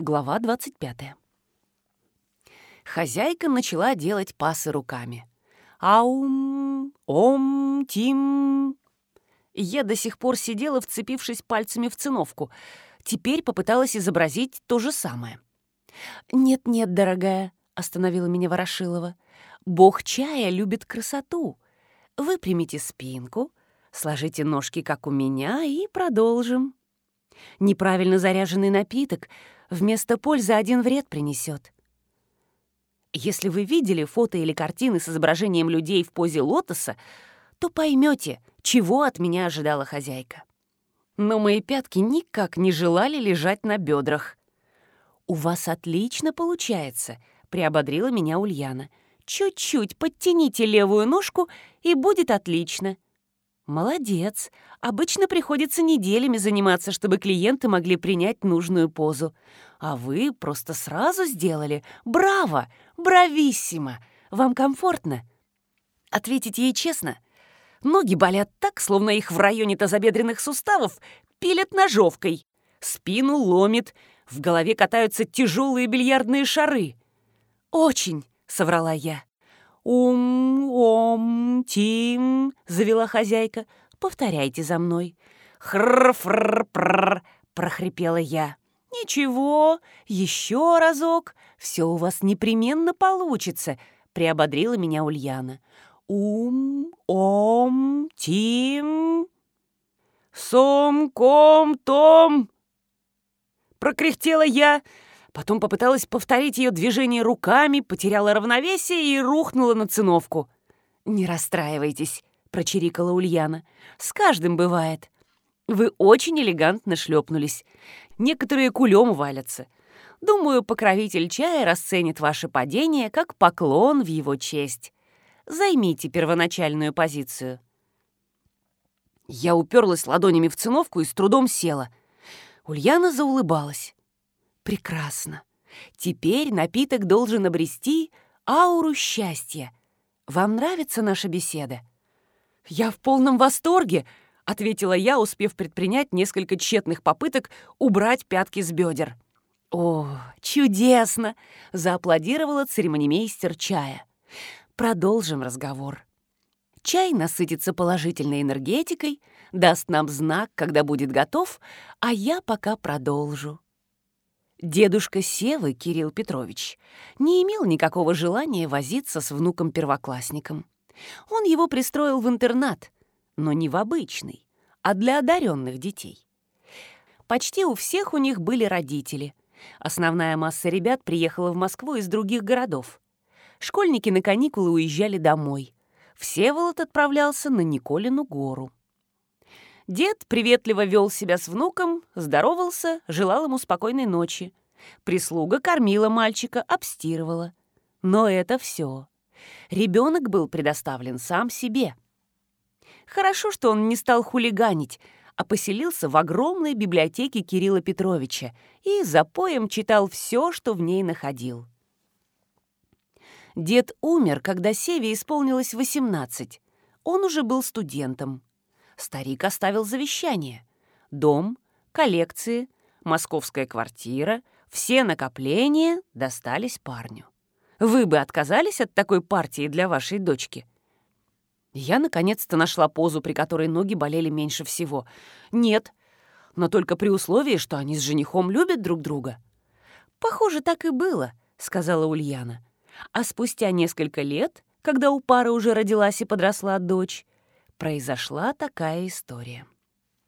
Глава 25. Хозяйка начала делать пасы руками. Аум, ом, тим. Я до сих пор сидела, вцепившись пальцами в циновку. Теперь попыталась изобразить то же самое. «Нет-нет, дорогая», — остановила меня Ворошилова. «Бог чая любит красоту. Выпрямите спинку, сложите ножки, как у меня, и продолжим. Неправильно заряженный напиток вместо пользы один вред принесет. Если вы видели фото или картины с изображением людей в позе лотоса, то поймете, чего от меня ожидала хозяйка. Но мои пятки никак не желали лежать на бедрах. «У вас отлично получается», — приободрила меня Ульяна. «Чуть-чуть подтяните левую ножку, и будет отлично». «Молодец. Обычно приходится неделями заниматься, чтобы клиенты могли принять нужную позу. А вы просто сразу сделали. Браво! Брависсимо! Вам комфортно?» Ответить ей честно. Ноги болят так, словно их в районе тазобедренных суставов пилят ножовкой. Спину ломит, в голове катаются тяжелые бильярдные шары. «Очень!» — соврала я. «Ум-ом-тим», — завела хозяйка. «Повторяйте за мной». «Хр-фр-пр», — прохрипела я. «Ничего, еще разок. Все у вас непременно получится», — приободрила меня Ульяна. «Ум-ом-тим». «Сом-ком-том», — прокряхтела я, — Потом попыталась повторить ее движение руками, потеряла равновесие и рухнула на циновку. «Не расстраивайтесь», — прочирикала Ульяна. «С каждым бывает. Вы очень элегантно шлепнулись. Некоторые кулем валятся. Думаю, покровитель чая расценит ваше падение как поклон в его честь. Займите первоначальную позицию». Я уперлась ладонями в циновку и с трудом села. Ульяна заулыбалась. Прекрасно. Теперь напиток должен обрести ауру счастья. Вам нравится наша беседа? Я в полном восторге, ответила я, успев предпринять несколько тщетных попыток убрать пятки с бедер. «О, чудесно!» — зааплодировала церемонимейстер чая. «Продолжим разговор. Чай насытится положительной энергетикой, даст нам знак, когда будет готов, а я пока продолжу. Дедушка Севы, Кирилл Петрович, не имел никакого желания возиться с внуком-первоклассником. Он его пристроил в интернат, но не в обычный, а для одаренных детей. Почти у всех у них были родители. Основная масса ребят приехала в Москву из других городов. Школьники на каникулы уезжали домой. Всеволод отправлялся на Николину гору. Дед приветливо вел себя с внуком, здоровался, желал ему спокойной ночи. Прислуга кормила мальчика, обстирывала. Но это все. Ребенок был предоставлен сам себе. Хорошо, что он не стал хулиганить, а поселился в огромной библиотеке Кирилла Петровича и за поем читал все, что в ней находил. Дед умер, когда Севе исполнилось 18. Он уже был студентом старик оставил завещание. Дом, коллекции, московская квартира, все накопления достались парню. Вы бы отказались от такой партии для вашей дочки? Я наконец-то нашла позу, при которой ноги болели меньше всего. Нет, но только при условии, что они с женихом любят друг друга. Похоже, так и было, сказала Ульяна. А спустя несколько лет, когда у пары уже родилась и подросла дочь, произошла такая история.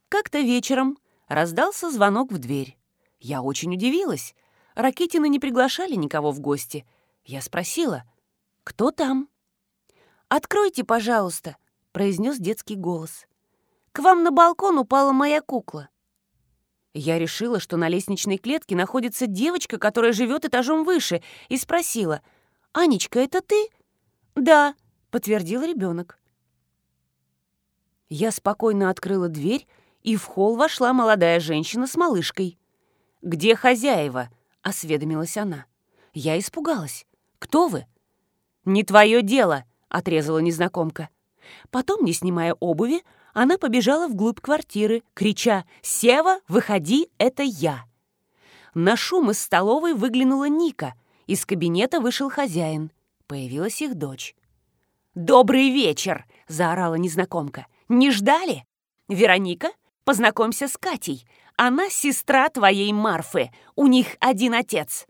Как-то вечером раздался звонок в дверь. Я очень удивилась. Ракетины не приглашали никого в гости. Я спросила, кто там? «Откройте, пожалуйста», — произнес детский голос. «К вам на балкон упала моя кукла». Я решила, что на лестничной клетке находится девочка, которая живет этажом выше, и спросила, «Анечка, это ты?» «Да», — подтвердил ребенок. Я спокойно открыла дверь, и в холл вошла молодая женщина с малышкой. «Где хозяева?» — осведомилась она. Я испугалась. «Кто вы?» «Не твое дело», — отрезала незнакомка. Потом, не снимая обуви, она побежала вглубь квартиры, крича «Сева, выходи, это я!». На шум из столовой выглянула Ника. Из кабинета вышел хозяин. Появилась их дочь. «Добрый вечер!» — заорала незнакомка. «Не ждали? Вероника, познакомься с Катей. Она сестра твоей Марфы. У них один отец».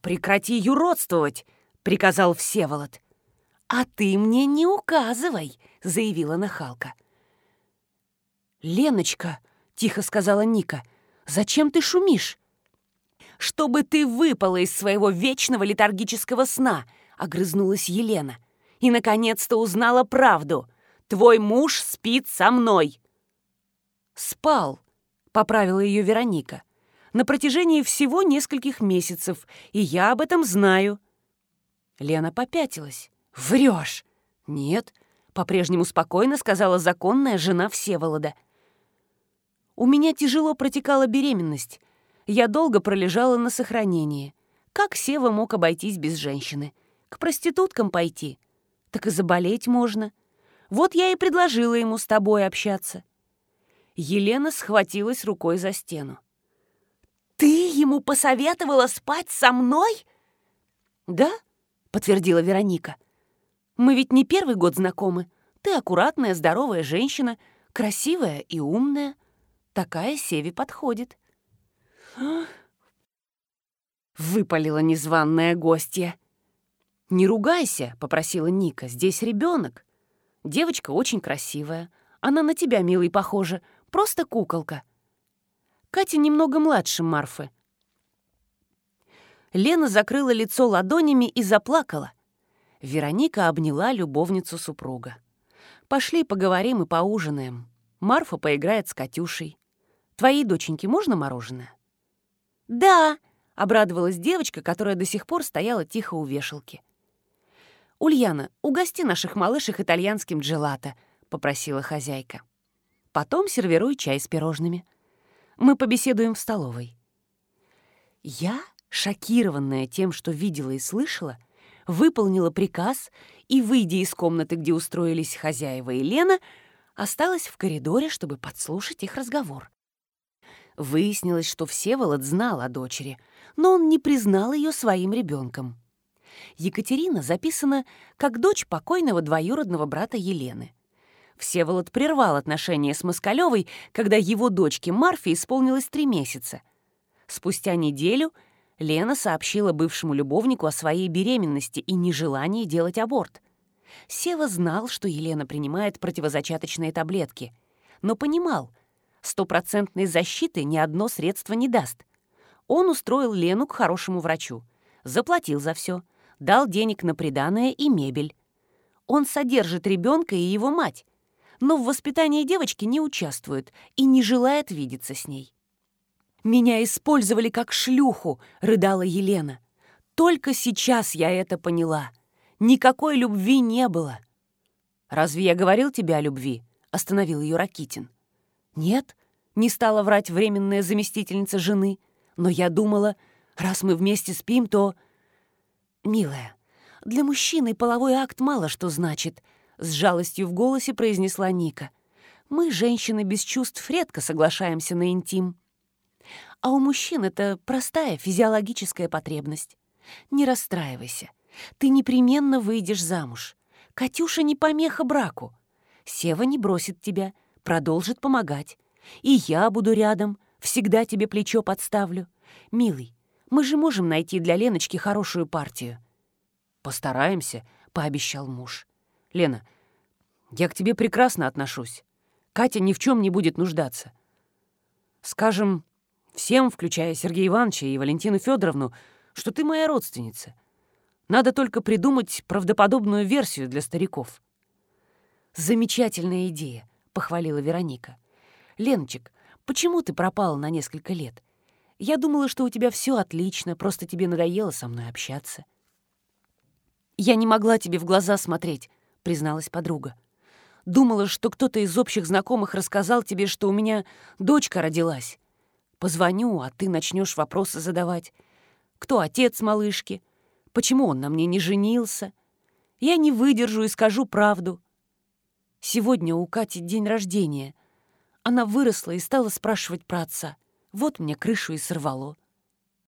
«Прекрати юродствовать!» — приказал Всеволод. «А ты мне не указывай!» — заявила нахалка. «Леночка!» — тихо сказала Ника. «Зачем ты шумишь?» «Чтобы ты выпала из своего вечного летаргического сна!» — огрызнулась Елена. «И, наконец-то, узнала правду. Твой муж спит со мной!» «Спал!» — поправила ее Вероника. «На протяжении всего нескольких месяцев, и я об этом знаю». Лена попятилась. «Врешь!» «Нет», — по-прежнему спокойно сказала законная жена Всеволода. «У меня тяжело протекала беременность. Я долго пролежала на сохранении. Как Сева мог обойтись без женщины? К проституткам пойти? Так и заболеть можно. Вот я и предложила ему с тобой общаться». Елена схватилась рукой за стену. «Ты ему посоветовала спать со мной?» «Да», — подтвердила Вероника. Мы ведь не первый год знакомы. Ты аккуратная, здоровая женщина, красивая и умная. Такая Севе подходит». Выпалила незваная гостья. «Не ругайся», — попросила Ника, — «здесь ребенок. Девочка очень красивая. Она на тебя, милый, похожа. Просто куколка». Катя немного младше Марфы. Лена закрыла лицо ладонями и заплакала. Вероника обняла любовницу супруга. «Пошли поговорим и поужинаем. Марфа поиграет с Катюшей. Твоей доченьке можно мороженое?» «Да!» — обрадовалась девочка, которая до сих пор стояла тихо у вешалки. «Ульяна, угости наших малышек итальянским джелато», — попросила хозяйка. «Потом сервируй чай с пирожными. Мы побеседуем в столовой». Я, шокированная тем, что видела и слышала, — выполнила приказ и, выйдя из комнаты, где устроились хозяева и Лена, осталась в коридоре, чтобы подслушать их разговор. Выяснилось, что Всеволод знал о дочери, но он не признал ее своим ребенком. Екатерина записана как дочь покойного двоюродного брата Елены. Всеволод прервал отношения с Москалевой, когда его дочке Марфе исполнилось три месяца. Спустя неделю — Лена сообщила бывшему любовнику о своей беременности и нежелании делать аборт. Сева знал, что Елена принимает противозачаточные таблетки, но понимал, стопроцентной защиты ни одно средство не даст. Он устроил Лену к хорошему врачу, заплатил за все, дал денег на приданое и мебель. Он содержит ребенка и его мать, но в воспитании девочки не участвует и не желает видеться с ней. «Меня использовали как шлюху», — рыдала Елена. «Только сейчас я это поняла. Никакой любви не было». «Разве я говорил тебе о любви?» — остановил ее Ракитин. «Нет», — не стала врать временная заместительница жены. «Но я думала, раз мы вместе спим, то...» «Милая, для мужчины половой акт мало что значит», — с жалостью в голосе произнесла Ника. «Мы, женщины без чувств, редко соглашаемся на интим». А у мужчин это простая физиологическая потребность. Не расстраивайся. Ты непременно выйдешь замуж. Катюша не помеха браку. Сева не бросит тебя, продолжит помогать. И я буду рядом, всегда тебе плечо подставлю. Милый, мы же можем найти для Леночки хорошую партию. Постараемся, пообещал муж. Лена, я к тебе прекрасно отношусь. Катя ни в чем не будет нуждаться. Скажем, Всем, включая Сергея Ивановича и Валентину Федоровну, что ты моя родственница. Надо только придумать правдоподобную версию для стариков». «Замечательная идея», — похвалила Вероника. «Леночек, почему ты пропала на несколько лет? Я думала, что у тебя все отлично, просто тебе надоело со мной общаться». «Я не могла тебе в глаза смотреть», — призналась подруга. «Думала, что кто-то из общих знакомых рассказал тебе, что у меня дочка родилась. Позвоню, а ты начнешь вопросы задавать. Кто отец малышки? Почему он на мне не женился? Я не выдержу и скажу правду. Сегодня у Кати день рождения. Она выросла и стала спрашивать про отца. Вот мне крышу и сорвало.